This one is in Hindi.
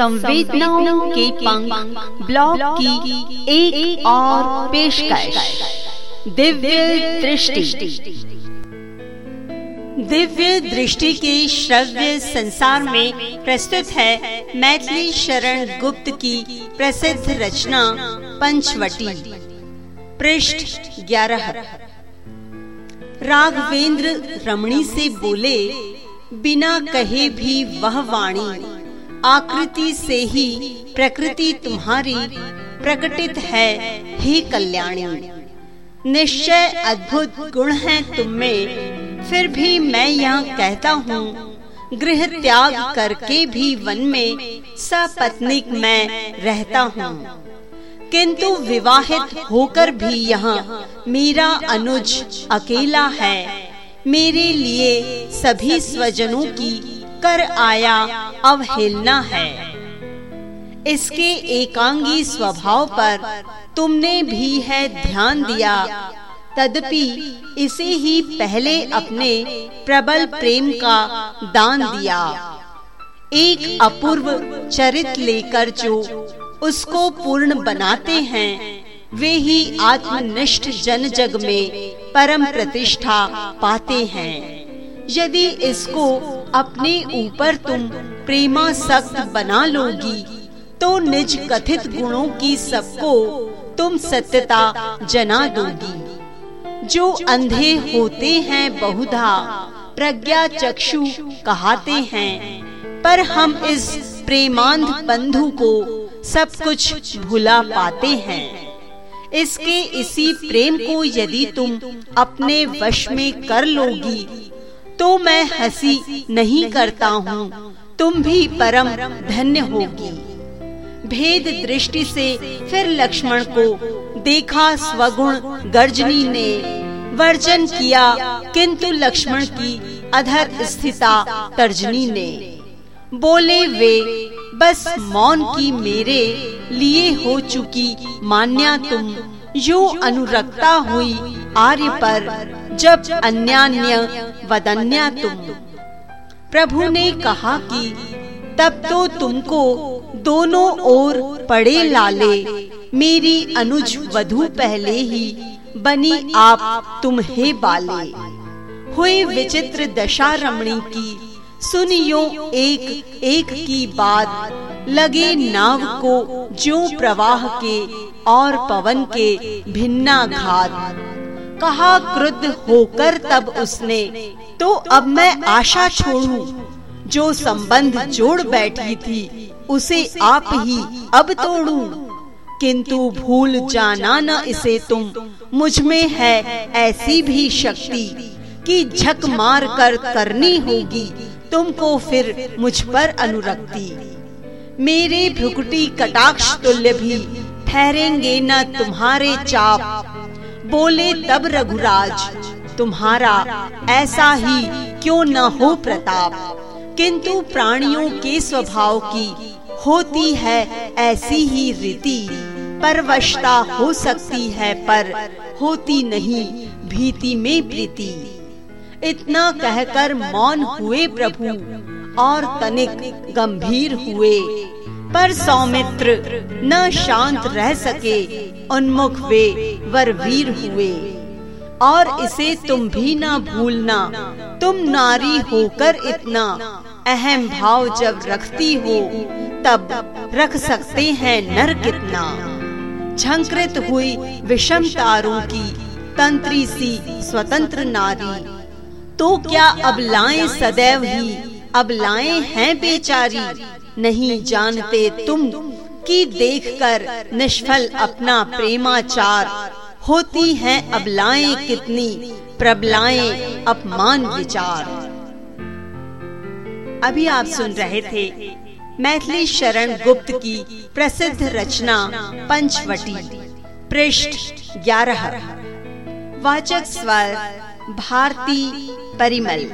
संवेदनाओं के पंख ब्लॉग की एक, एक और पेशकश। दिव्य दृष्टि। दिव्य दृष्टि के श्रव्य संसार में प्रस्तुत है मैथिली शरण गुप्त की प्रसिद्ध रचना पंचवटी। पृष्ठ ग्यारह। राघवेंद्र रमणी से बोले बिना कहे भी वह वाणी। आकृति से ही प्रकृति तुम्हारी प्रकटित है, हे कल्याणी। निश्चय अद्भुत गुण है तुम में। फिर भी मैं यह कहता हूँ, गृह त्याग करके भी वन में सपत्निक मैं रहता हूँ। किंतु विवाहित होकर भी यहाँ मेरा अनुज अकेला है। मेरे लिए सभी स्वजनों की कर आया, अवहेलना है। इसके एकांगी स्वभाव पर तुमने भी है ध्यान दिया। तदपि इसे ही पहले अपने प्रबल प्रेम का दान दिया। एक अपूर्व चरित लेकर जो उसको पूर्ण बनाते हैं, वे ही आत्मनिष्ठ जन जग में परम प्रतिष्ठा पाते हैं। यदि इसको अपने ऊपर तुम प्रेमा सख्त बना लोगी तो निज कथित गुणों की सबको तुम सत्यता जना दोगी। जो अंधे होते हैं बहुधा, प्रज्ञा चक्षु कहते हैं। पर हम इस प्रेमांध बंधु को सब कुछ भुला पाते हैं। इसके इसी प्रेम को यदि तुम अपने वश में कर लोगी तो मैं हँसी नहीं करता हूँ। तुम भी परम धन्य होगी। भेद दृष्टि से फिर लक्ष्मण को देखा स्वगुण गर्जनी ने। वर्जन किया किंतु लक्ष्मण की अधर स्थिता तर्जनी ने। बोले वे, बस मौन की मेरे लिए हो चुकी मान्या तुम। यो अनुरक्ता हुई आर्य पर जब अन्यान्य वदन्या तुम। प्रभु ने कहा कि, तब तो तुमको दोनों ओर पड़े लाले, मेरी अनुज वधु पहले ही बनी आप तुम हे बाले। हुए विचित्र दशा रमणी की, सुनियो एक एक की बात, लगे नाव को जो प्रवाह के और पवन के भिन्ना घात कहा, क्रुद्ध होकर तब उसने। तो अब मैं आशा छोड़ू। जो संबंध जोड़ बैठी थी, उसे आप ही अब तोड़ू। किंतु भूल जाना न इसे तुम। मुझमें है ऐसी भी शक्ति कि झक मार कर करनी होगी, तुमको फिर मुझ पर अनुरक्ति। मेरे भ्रुकुटी कटाक्ष तुल्य भी ठहरेंगे न तुम्हारे चाप। बोले, तब रघुराज, तुम्हारा ऐसा ही क्यों न हो प्रताप? किंतु प्राणियों के स्वभाव की होती है ऐसी ही रीति। परवशता हो सकती है, पर होती नहीं भीति में प्रीति। इतना कहकर मौन हुए प्रभु, और तनिक गंभीर हुए। पर सौमित्र न शांत रह सके, उन्मुख वे वर वीर हुए। और इसे तुम भी न भूलना, तुम नारी होकर इतना अहम भाव जब रखती हो, तब रख सकते हैं नर कितना। झंकृत हुई विषम तारों की, तंत्री सी स्वतंत्र नारी। तो क्या अब लाए सदैव ही, अब लाए हैं बेचारी। नहीं जानते तुम कि देखकर निष्फल अपना प्रेमाचार। होती हैं अबलाएँ कितनी, प्रबलाएँ अपमान विचार। अभी आप सुन रहे थे मैथिली शरण गुप्त की प्रसिद्ध रचना पंचवटी, पृष्ठ ग्यारह। वाचक स्वर, भारती परिमल।